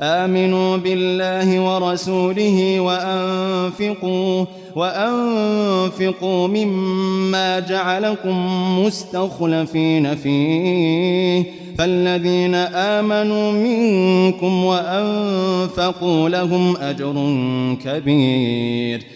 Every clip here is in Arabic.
آمنوا بالله ورسوله وأنفقوا وأنفقوا مما جعلكم مستخلفين فيه. فالذين آمنوا منكم وأنفقوا لهم أجر كبير.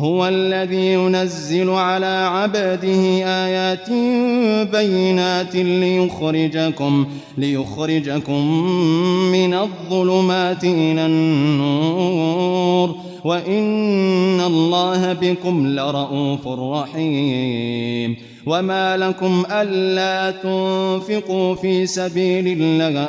هو الذي ينزل على عبده آيات بينات ليخرجكم ليخرجكم من الظلمات إلى النور. وإن الله بكم لرؤوف رحيم. وما لكم ألا تنفقوا في سبيل الله.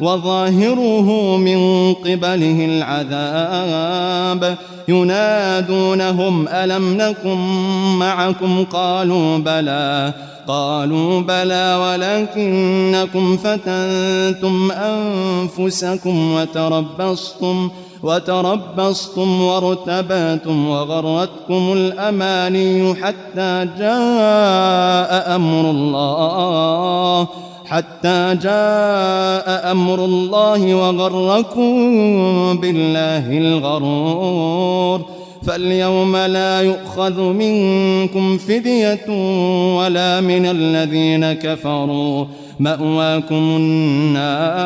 وظاهره من قبله العذاب. ينادونهم ألم نكن معكم؟ قالوا بلى. قالوا بلى ولكنكم فتنتم أنفسكم وتربصتم وتربصتم وارتباتم وغرتكم الأماني حتى جاء أمر الله. حتى جاء أمر الله وغركم بالله الغرور. فاليوم لا يؤخذ منكم فدية ولا من الذين كفروا. مأواكم النار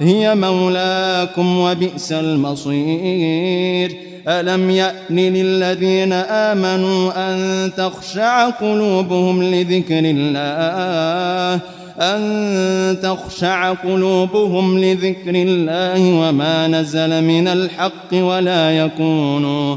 هي مولاكم وبئس المصير. ألم يأن للذين آمنوا أن تخشع قلوبهم لذكر الله؟ أن تخشع قلوبهم لذكر الله وما نزل من الحق ولا يكونوا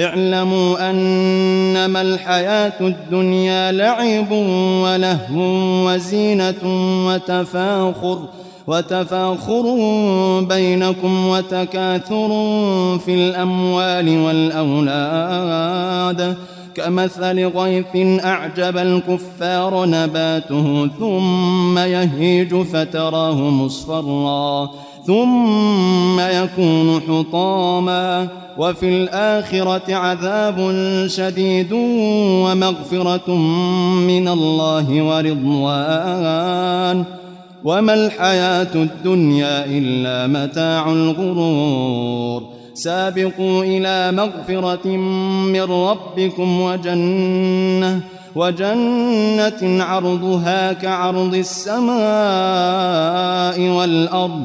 اعلموا أنما الحياة الدنيا لعب ولهو وزينة وتفاخر وتفاخر بينكم وتكاثر في الأموال والأولاد. كمثل غيث أعجب الكفار نباته ثم يهيج فتراه مصفرا. ثم يكون حطاما وفي الآخرة عذاب شديد ومغفرة من الله ورضوان. وما الحياة الدنيا إلا متاع الغرور. سابقوا إلى مغفرة من ربكم وجنة وجنة عرضها كعرض السماء والأرض.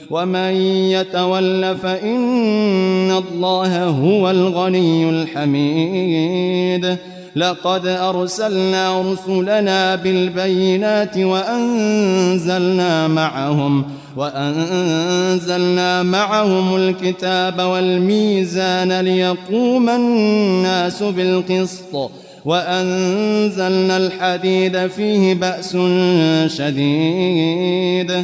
ومن يتول فإن الله هو الغني الحميد. لقد أرسلنا رسلنا بالبينات وأنزلنا معهم وأنزلنا معهم الكتاب والميزان ليقوم الناس بالقسط وأنزلنا الحديد فيه بأس شديد.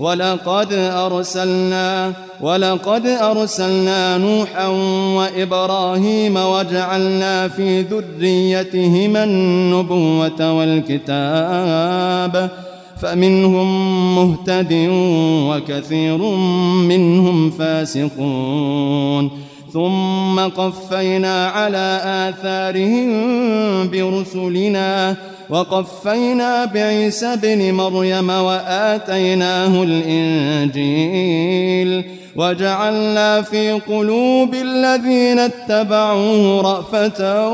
ولقد أرسلنا ولقد أرسلنا نوحا وإبراهيم وجعلنا في ذريتهما النبوة والكتاب فمنهم مهتد وكثير منهم فاسقون ثم قفينا على آثارهم برسلنا وقفينا بعيسى بن مريم وآتيناه الإنجيل وجعلنا في قلوب الذين اتبعوه رأفة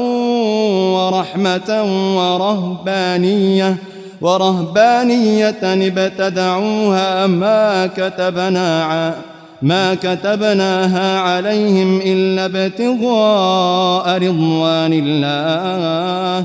ورحمة ورهبانية ورهبانية ابتدعوها ما كتبنا ما كتبناها عليهم إلا ابتغاء رضوان الله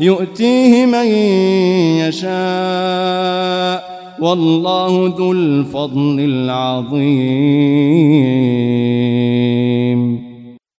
يؤتيه من يشاء والله ذو الفضل العظيم.